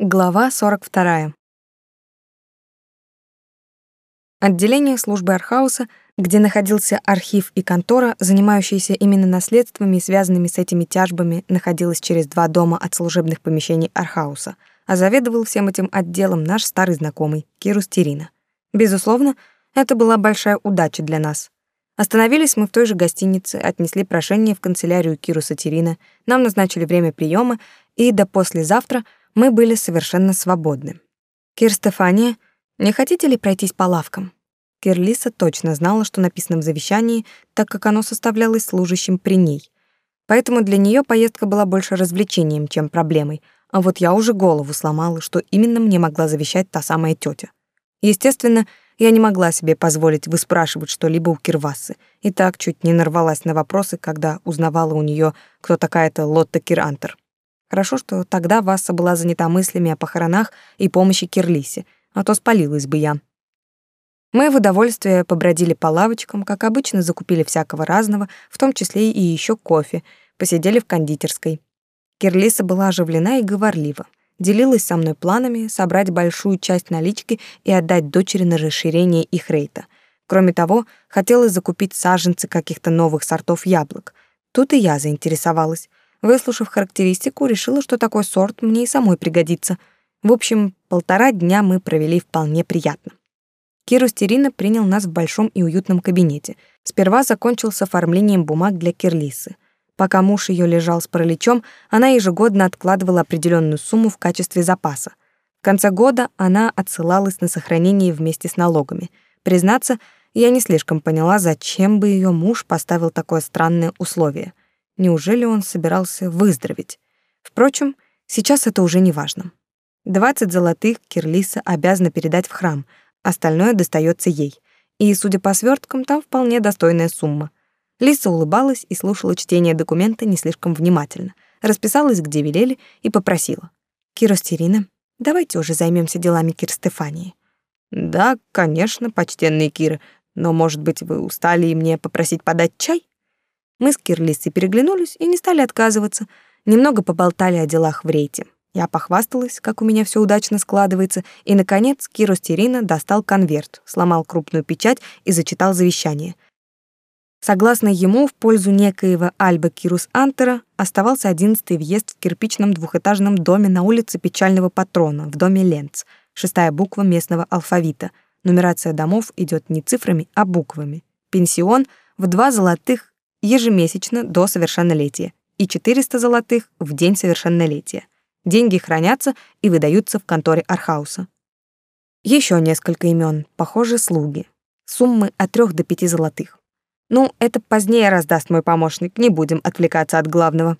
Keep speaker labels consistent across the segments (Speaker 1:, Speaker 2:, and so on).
Speaker 1: Глава 42. Отделение службы Архауса, где находился архив и контора, занимающиеся именно наследствами и связанными с этими тяжбами, находилось через два дома от служебных помещений Архауса, а заведовал всем этим отделом наш старый знакомый Кирус Терина. Безусловно, это была большая удача для нас. Остановились мы в той же гостинице, отнесли прошение в канцелярию Кируса Терина, нам назначили время приема, и до послезавтра — мы были совершенно свободны. «Кир Стефания, не хотите ли пройтись по лавкам?» Кирлиса точно знала, что написано в завещании, так как оно составлялось служащим при ней. Поэтому для нее поездка была больше развлечением, чем проблемой, а вот я уже голову сломала, что именно мне могла завещать та самая тетя. Естественно, я не могла себе позволить выспрашивать что-либо у Кирвасы, и так чуть не нарвалась на вопросы, когда узнавала у нее, кто такая-то Лотта Кирантер. Хорошо, что тогда Васса была занята мыслями о похоронах и помощи Кирлисе, а то спалилась бы я. Мы в удовольствие побродили по лавочкам, как обычно закупили всякого разного, в том числе и еще кофе, посидели в кондитерской. Кирлиса была оживлена и говорлива. Делилась со мной планами собрать большую часть налички и отдать дочери на расширение их рейта. Кроме того, хотелось закупить саженцы каких-то новых сортов яблок. Тут и я заинтересовалась. Выслушав характеристику, решила, что такой сорт мне и самой пригодится. В общем, полтора дня мы провели вполне приятно. Киру Стерина принял нас в большом и уютном кабинете. Сперва закончил с оформлением бумаг для Кирлисы. Пока муж ее лежал с параличом, она ежегодно откладывала определенную сумму в качестве запаса. В конце года она отсылалась на сохранение вместе с налогами. Признаться, я не слишком поняла, зачем бы ее муж поставил такое странное условие — Неужели он собирался выздороветь? Впрочем, сейчас это уже не важно. Двадцать золотых Кирлиса обязана передать в храм, остальное достается ей. И, судя по сверткам, там вполне достойная сумма. Лиса улыбалась и слушала чтение документа не слишком внимательно, расписалась, где велели, и попросила. «Кира Стерина, давайте уже займемся делами Кир Стефании». «Да, конечно, почтенные Киры, но, может быть, вы устали и мне попросить подать чай?» Мы с Кирлисой переглянулись и не стали отказываться. Немного поболтали о делах в рейте. Я похвасталась, как у меня все удачно складывается, и, наконец, Кирос Терина достал конверт, сломал крупную печать и зачитал завещание. Согласно ему, в пользу некоего Альба Кирус Антера оставался одиннадцатый въезд в кирпичном двухэтажном доме на улице Печального Патрона, в доме Ленц, шестая буква местного алфавита. Нумерация домов идет не цифрами, а буквами. Пенсион в два золотых ежемесячно до совершеннолетия и 400 золотых в день совершеннолетия. Деньги хранятся и выдаются в конторе Архауса. Еще несколько имен, похоже, слуги. Суммы от 3 до 5 золотых. Ну, это позднее раздаст мой помощник, не будем отвлекаться от главного.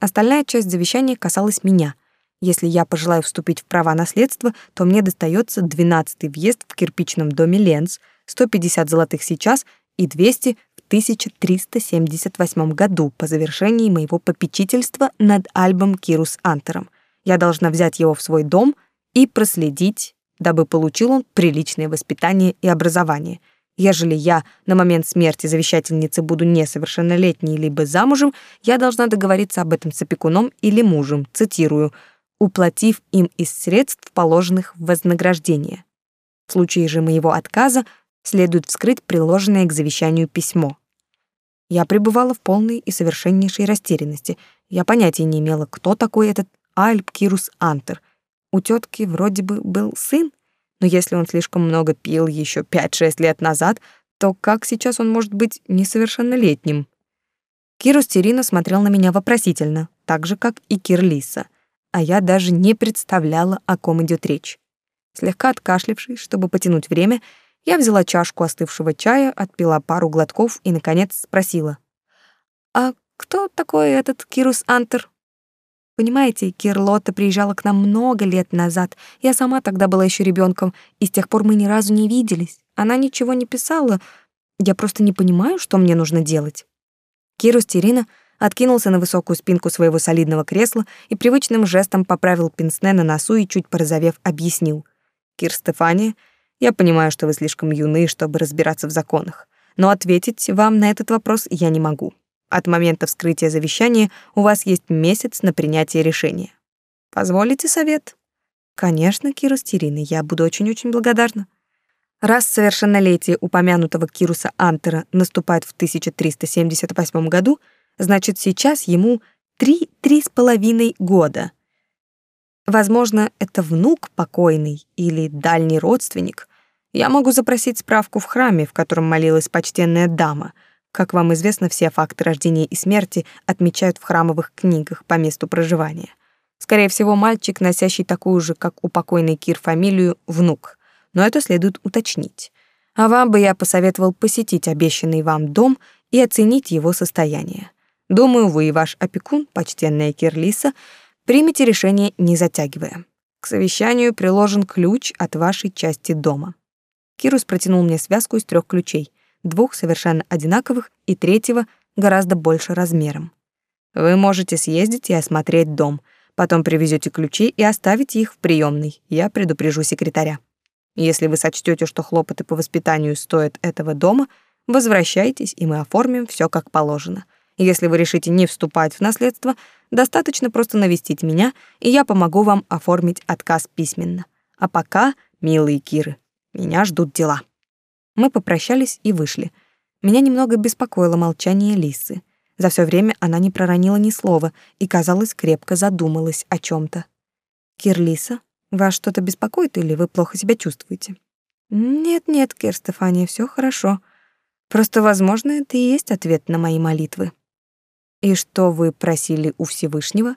Speaker 1: Остальная часть завещания касалась меня. Если я пожелаю вступить в права наследства, то мне достается 12-й въезд в кирпичном доме Ленц, 150 золотых сейчас и 200 1378 году по завершении моего попечительства над Альбом Кирус Антером. Я должна взять его в свой дом и проследить, дабы получил он приличное воспитание и образование. Ежели я на момент смерти завещательницы буду несовершеннолетней либо замужем, я должна договориться об этом с опекуном или мужем, цитирую, уплатив им из средств, положенных в вознаграждение. В случае же моего отказа следует вскрыть приложенное к завещанию письмо. Я пребывала в полной и совершеннейшей растерянности. Я понятия не имела, кто такой этот Альп Кирус Антер. У тетки вроде бы был сын, но если он слишком много пил еще 5-6 лет назад, то как сейчас он может быть несовершеннолетним? Кирус Терина смотрел на меня вопросительно, так же, как и Кирлиса, а я даже не представляла, о ком идет речь. Слегка откашлившись, чтобы потянуть время, я взяла чашку остывшего чая, отпила пару глотков и, наконец, спросила. «А кто такой этот Кирус Антер?» Понимаете, Кирлота приезжала к нам много лет назад. Я сама тогда была еще ребенком, и с тех пор мы ни разу не виделись. Она ничего не писала. Я просто не понимаю, что мне нужно делать. Кирус Терина откинулся на высокую спинку своего солидного кресла и привычным жестом поправил пенсне на носу и, чуть порозовев, объяснил. «Кир Стефания — я понимаю, что вы слишком юны, чтобы разбираться в законах, но ответить вам на этот вопрос я не могу. От момента вскрытия завещания у вас есть месяц на принятие решения. Позволите совет? Конечно, Кира Стерина, я буду очень-очень благодарна. Раз совершеннолетие упомянутого Кируса Антера наступает в 1378 году, значит, сейчас ему три-три с половиной года. Возможно, это внук покойный или дальний родственник. Я могу запросить справку в храме, в котором молилась почтенная дама. Как вам известно, все факты рождения и смерти отмечают в храмовых книгах по месту проживания. Скорее всего, мальчик, носящий такую же, как у покойной Кир, фамилию, внук. Но это следует уточнить. А вам бы я посоветовал посетить обещанный вам дом и оценить его состояние. Думаю, вы и ваш опекун, почтенная Кирлиса, примете решение, не затягивая. К совещанию приложен ключ от вашей части дома. Кирус протянул мне связку из трех ключей, двух совершенно одинаковых и третьего гораздо больше размером. Вы можете съездить и осмотреть дом — Потом привезете ключи и оставите их в приемной. Я предупрежу секретаря. Если вы сочтете, что хлопоты по воспитанию стоят этого дома, возвращайтесь, и мы оформим все как положено. Если вы решите не вступать в наследство, достаточно просто навестить меня, и я помогу вам оформить отказ письменно. А пока, милые Киры, меня ждут дела. Мы попрощались и вышли. Меня немного беспокоило молчание Лисы. За все время она не проронила ни слова и, казалось, крепко задумалась о чем то «Кирлиса, вас что-то беспокоит или вы плохо себя чувствуете?» «Нет-нет, Кир Стефания, все хорошо. Просто, возможно, это и есть ответ на мои молитвы». «И что вы просили у Всевышнего?»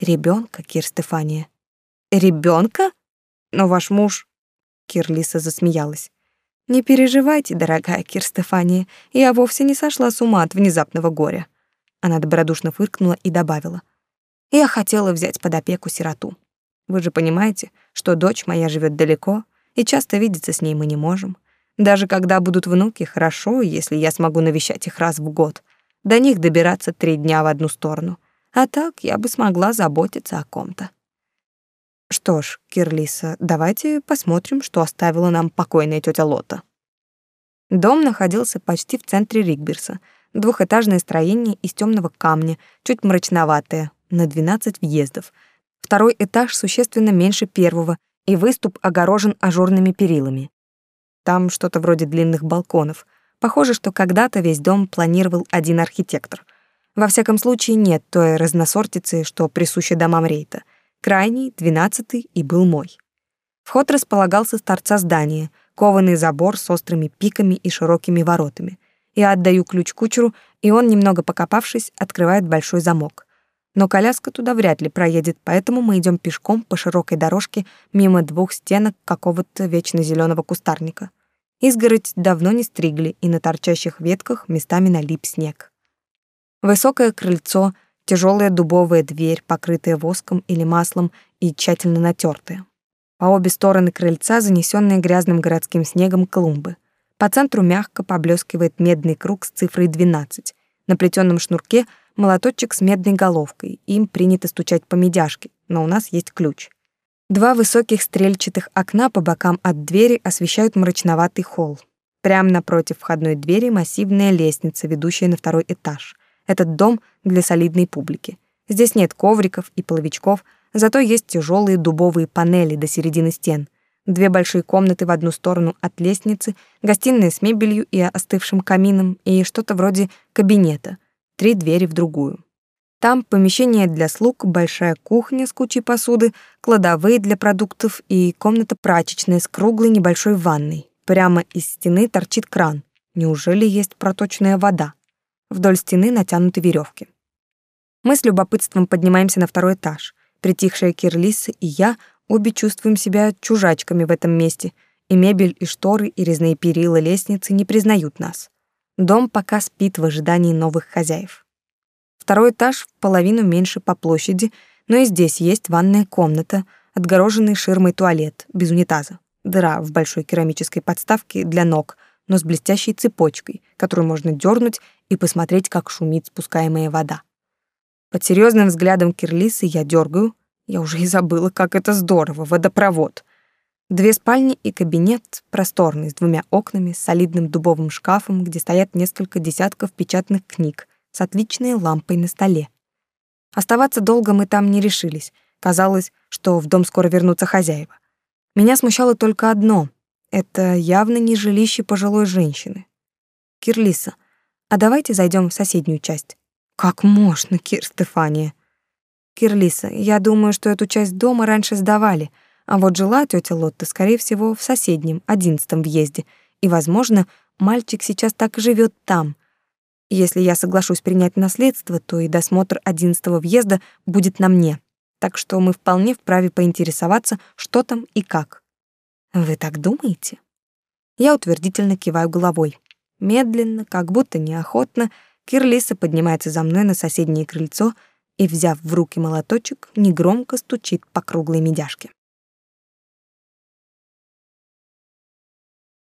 Speaker 1: Ребенка, Кир Стефания». Ребенка? Но ваш муж...» Кирлиса засмеялась. Не переживайте, дорогая Кир Стефания, я вовсе не сошла с ума от внезапного горя. Она добродушно фыркнула и добавила: Я хотела взять под опеку сироту. Вы же понимаете, что дочь моя живет далеко, и часто видеться с ней мы не можем. Даже когда будут внуки, хорошо, если я смогу навещать их раз в год. До них добираться три дня в одну сторону. А так я бы смогла заботиться о ком-то. Что ж, Кирлиса, давайте посмотрим, что оставила нам покойная тетя Лота. Дом находился почти в центре Ригберса. Двухэтажное строение из темного камня, чуть мрачноватое, на 12 въездов. Второй этаж существенно меньше первого, и выступ огорожен ажурными перилами. Там что-то вроде длинных балконов. Похоже, что когда-то весь дом планировал один архитектор. Во всяком случае, нет той разносортицы, что присуща домам Рейта — крайний, двенадцатый и был мой. Вход располагался с торца здания, кованый забор с острыми пиками и широкими воротами. Я отдаю ключ кучеру, и он, немного покопавшись, открывает большой замок. Но коляска туда вряд ли проедет, поэтому мы идем пешком по широкой дорожке мимо двух стенок какого-то вечно зеленого кустарника. Изгородь давно не стригли, и на торчащих ветках местами налип снег. Высокое крыльцо — тяжелая дубовая дверь, покрытая воском или маслом и тщательно натертая. По обе стороны крыльца занесенные грязным городским снегом клумбы. По центру мягко поблескивает медный круг с цифрой 12. На плетеном шнурке молоточек с медной головкой. Им принято стучать по медяшке, но у нас есть ключ. Два высоких стрельчатых окна по бокам от двери освещают мрачноватый холл. Прямо напротив входной двери массивная лестница, ведущая на второй этаж. Этот дом для солидной публики. Здесь нет ковриков и половичков, зато есть тяжелые дубовые панели до середины стен. Две большие комнаты в одну сторону от лестницы, гостиная с мебелью и остывшим камином и что-то вроде кабинета. Три двери в другую. Там помещение для слуг, большая кухня с кучей посуды, кладовые для продуктов и комната прачечная с круглой небольшой ванной. Прямо из стены торчит кран. Неужели есть проточная вода? Вдоль стены натянуты веревки. Мы с любопытством поднимаемся на второй этаж. Притихшая Кирлиса и я обе чувствуем себя чужачками в этом месте, и мебель, и шторы, и резные перила лестницы не признают нас. Дом пока спит в ожидании новых хозяев. Второй этаж в половину меньше по площади, но и здесь есть ванная комната, отгороженный ширмой туалет, без унитаза, дыра в большой керамической подставке для ног, но с блестящей цепочкой, которую можно дернуть и посмотреть, как шумит спускаемая вода. Под серьезным взглядом Кирлисы я дергаю, я уже и забыла, как это здорово, водопровод. Две спальни и кабинет, просторный, с двумя окнами, с солидным дубовым шкафом, где стоят несколько десятков печатных книг, с отличной лампой на столе. Оставаться долго мы там не решились. Казалось, что в дом скоро вернутся хозяева. Меня смущало только одно — это явно не жилище пожилой женщины. «Кирлиса, а давайте зайдем в соседнюю часть». «Как можно, Кир Стефания?» «Кирлиса, я думаю, что эту часть дома раньше сдавали, а вот жила тетя Лотта, скорее всего, в соседнем, одиннадцатом въезде, и, возможно, мальчик сейчас так и живет там. Если я соглашусь принять наследство, то и досмотр одиннадцатого въезда будет на мне, так что мы вполне вправе поинтересоваться, что там и как». «Вы так думаете?» Я утвердительно киваю головой. Медленно, как будто неохотно, Кирлиса поднимается за мной на соседнее крыльцо и, взяв в руки молоточек, негромко стучит по круглой медяшке.